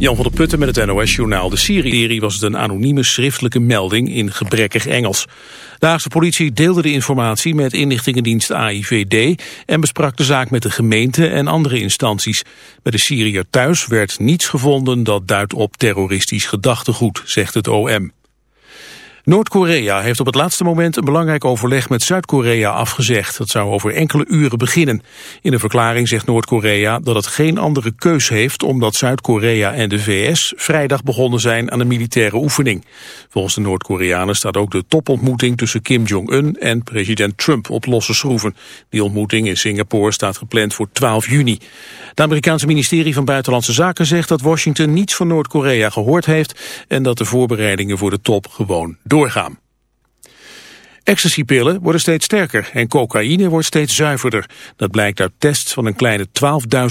Jan van der Putten met het NOS-journaal. De Syrië was het een anonieme schriftelijke melding in gebrekkig Engels. De Haagse politie deelde de informatie met inlichtingendienst AIVD... en besprak de zaak met de gemeente en andere instanties. Bij de Syriër thuis werd niets gevonden dat duidt op terroristisch gedachtegoed, zegt het OM. Noord-Korea heeft op het laatste moment een belangrijk overleg met Zuid-Korea afgezegd. Dat zou over enkele uren beginnen. In een verklaring zegt Noord-Korea dat het geen andere keus heeft... omdat Zuid-Korea en de VS vrijdag begonnen zijn aan een militaire oefening. Volgens de Noord-Koreanen staat ook de topontmoeting tussen Kim Jong-un en president Trump op losse schroeven. Die ontmoeting in Singapore staat gepland voor 12 juni. Het Amerikaanse ministerie van Buitenlandse Zaken zegt dat Washington niets van Noord-Korea gehoord heeft... en dat de voorbereidingen voor de top gewoon doorgaan. Ecstasypillen worden steeds sterker en cocaïne wordt steeds zuiverder. Dat blijkt uit tests van een kleine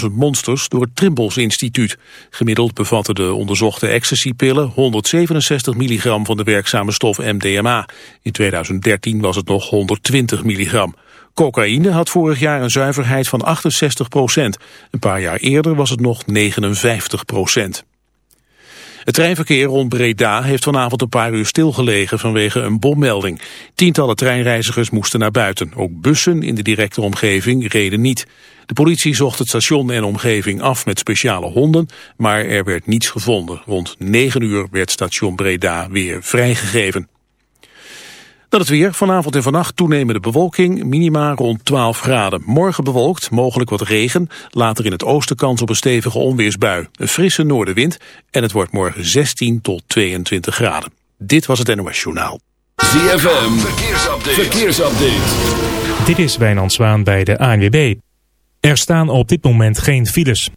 12.000 monsters door het Trimbos Instituut. Gemiddeld bevatten de onderzochte ecstasypillen 167 milligram van de werkzame stof MDMA. In 2013 was het nog 120 milligram. Cocaïne had vorig jaar een zuiverheid van 68 procent. Een paar jaar eerder was het nog 59 procent. Het treinverkeer rond Breda heeft vanavond een paar uur stilgelegen vanwege een bommelding. Tientallen treinreizigers moesten naar buiten. Ook bussen in de directe omgeving reden niet. De politie zocht het station en omgeving af met speciale honden, maar er werd niets gevonden. Rond 9 uur werd station Breda weer vrijgegeven. Dan het weer. Vanavond en vannacht toenemende bewolking. Minima rond 12 graden. Morgen bewolkt, mogelijk wat regen. Later in het oosten kans op een stevige onweersbui. Een frisse noordenwind. En het wordt morgen 16 tot 22 graden. Dit was het NOS Journaal. ZFM. Verkeersupdate. Verkeersupdate. Dit is Wijnand Zwaan bij de ANWB. Er staan op dit moment geen files.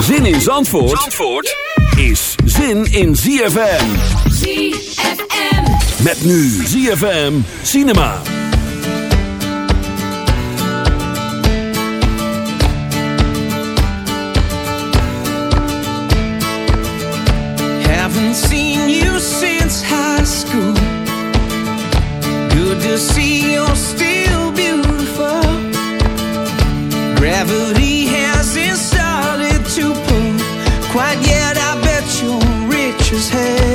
Zin in Zandvoort? Zandvoort? Is zin in ZFM. ZFM. Met nu ZFM Cinema. Haven't seen you since high school. Good to see you're still beautiful. Gravity hasn't started to pull quite yet. I bet you're rich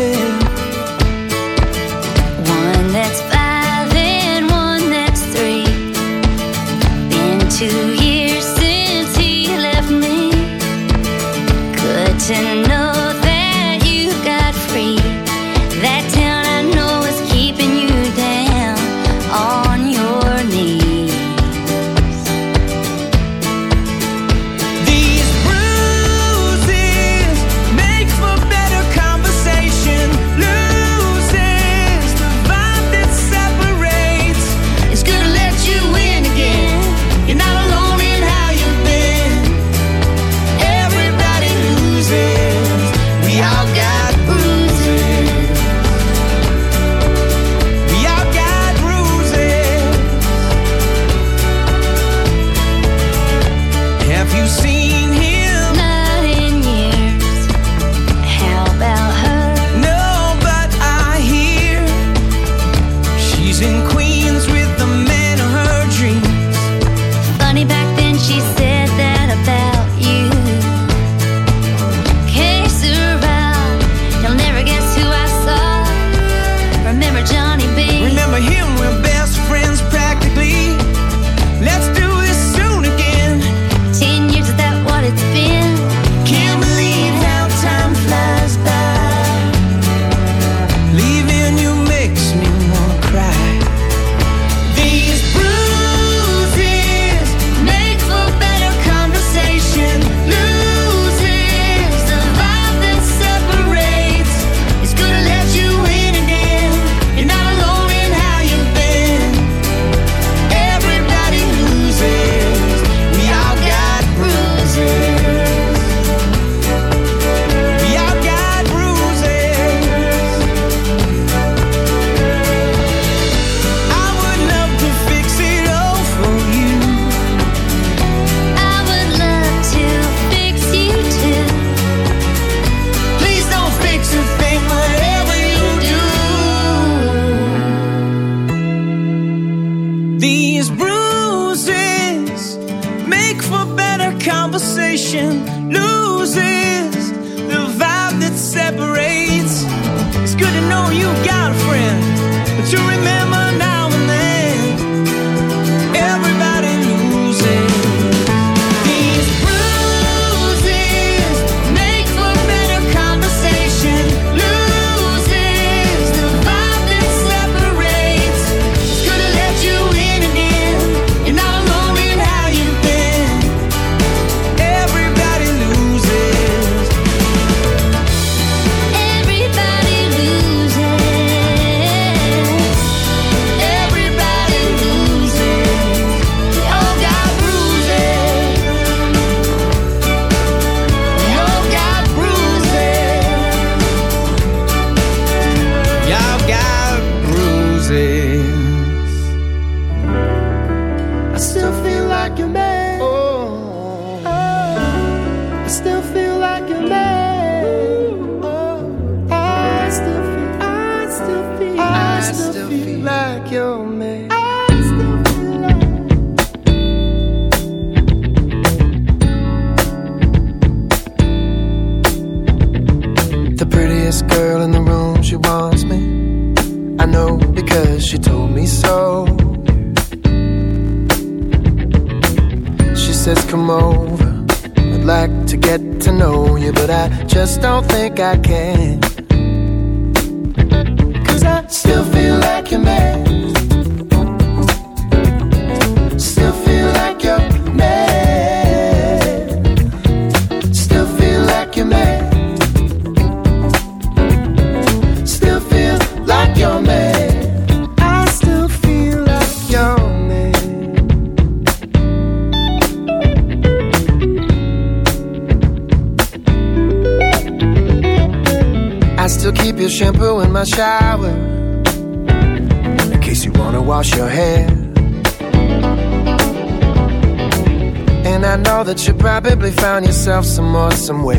somewhere.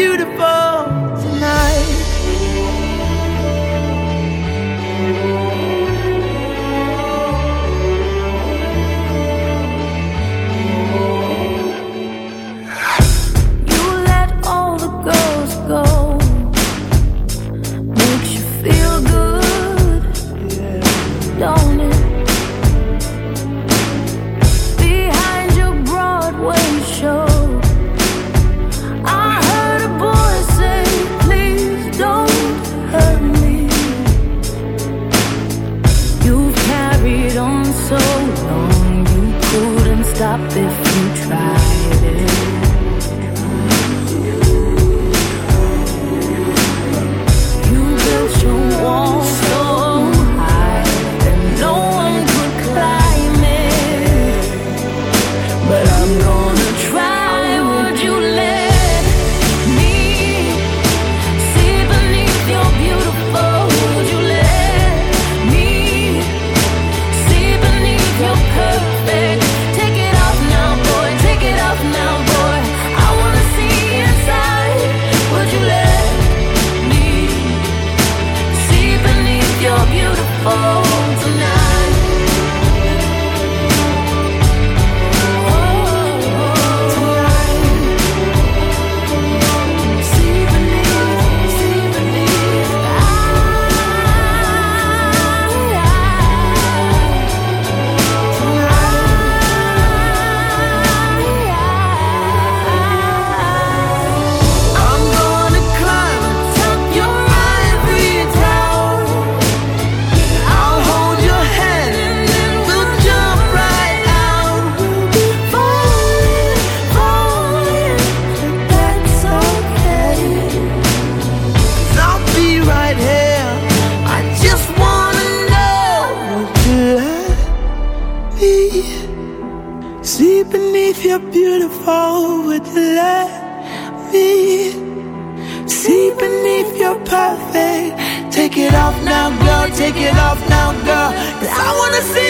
beautiful tonight? Take it off now, girl. Cause I wanna see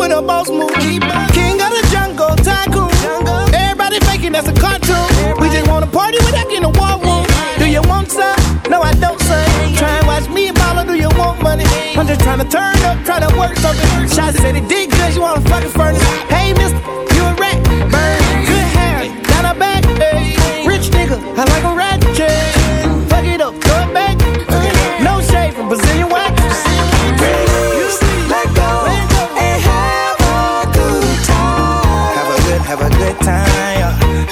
with a boss move. King of the jungle, tycoon. Everybody faking that's a cartoon. We just wanna party with that in a war room. Do you want some? No, I don't, son. Try and watch me and follow, do you want money? I'm just trying to turn up, trying to work something. Shots said he did good, you wanna fucking furnace. Hey, mister, you a rat. Burn, good hair, got a back. Hey. Rich nigga, I like a rat. Yeah. Fuck it up, throw it back.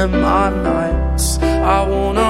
share my nights. I wanna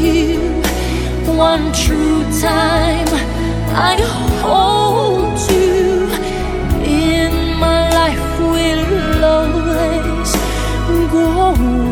you. One true time I hold you. In my life will always go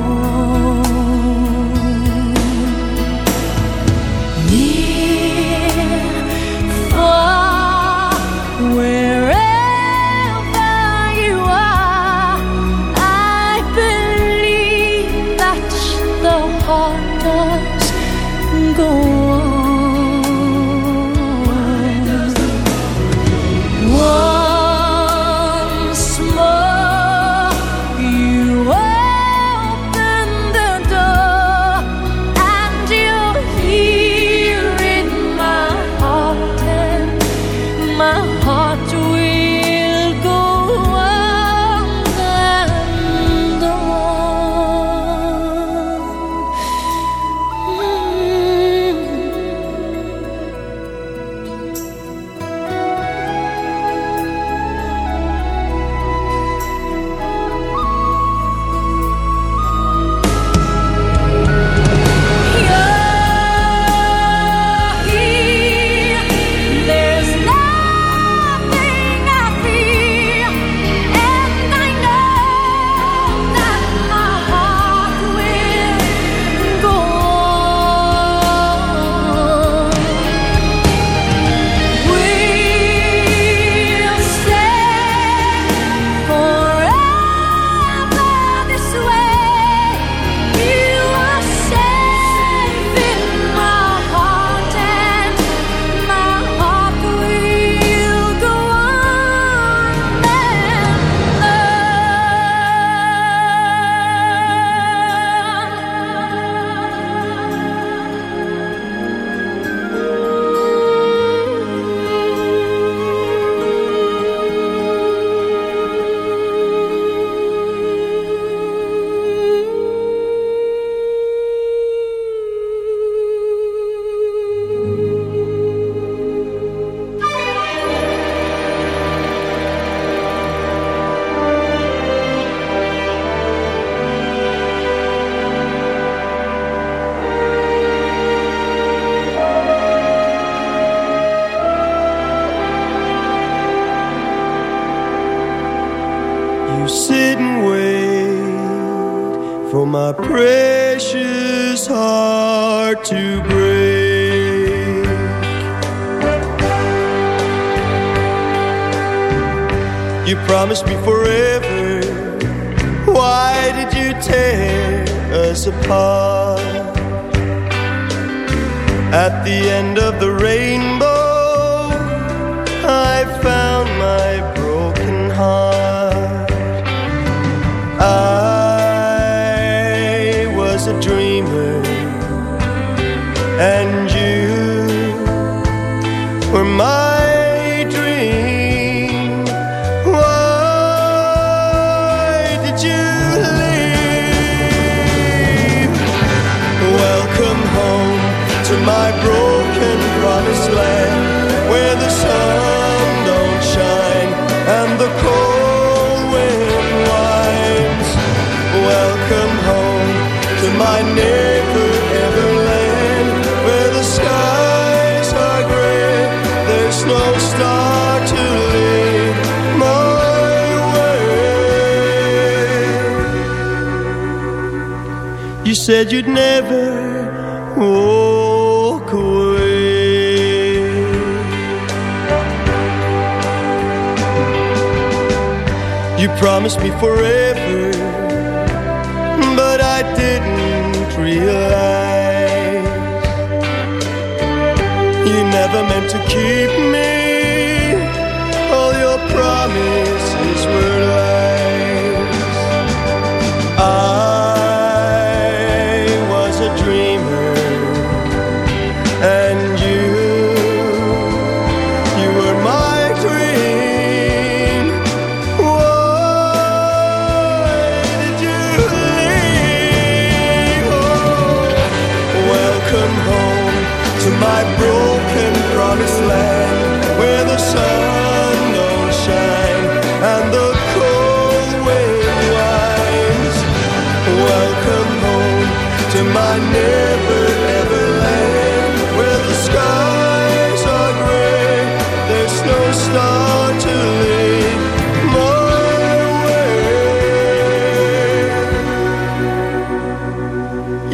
my Everland, where the skies are gray, there's no star to lead my way. You said you'd never walk away. You promised me forever never meant to keep me.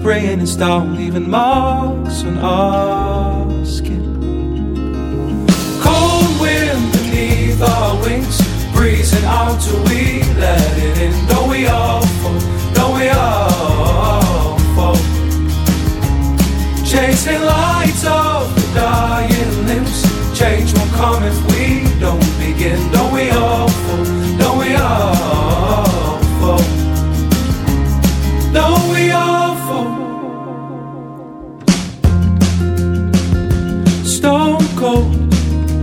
is bringing down, leaving marks on our skin. Cold wind beneath our wings, breezing out till we let it in. Don't we all fall? Don't we all fall? Chasing lights of the dying limbs. Change won't come if we don't begin. Don't we all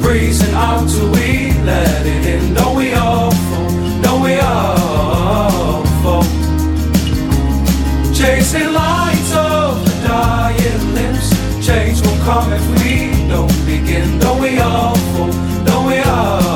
breezing out till we let it in. Don't we all fall? Don't we all fall? Chasing lights of the dying limbs. Change will come if we don't begin. Don't we all fall? Don't we all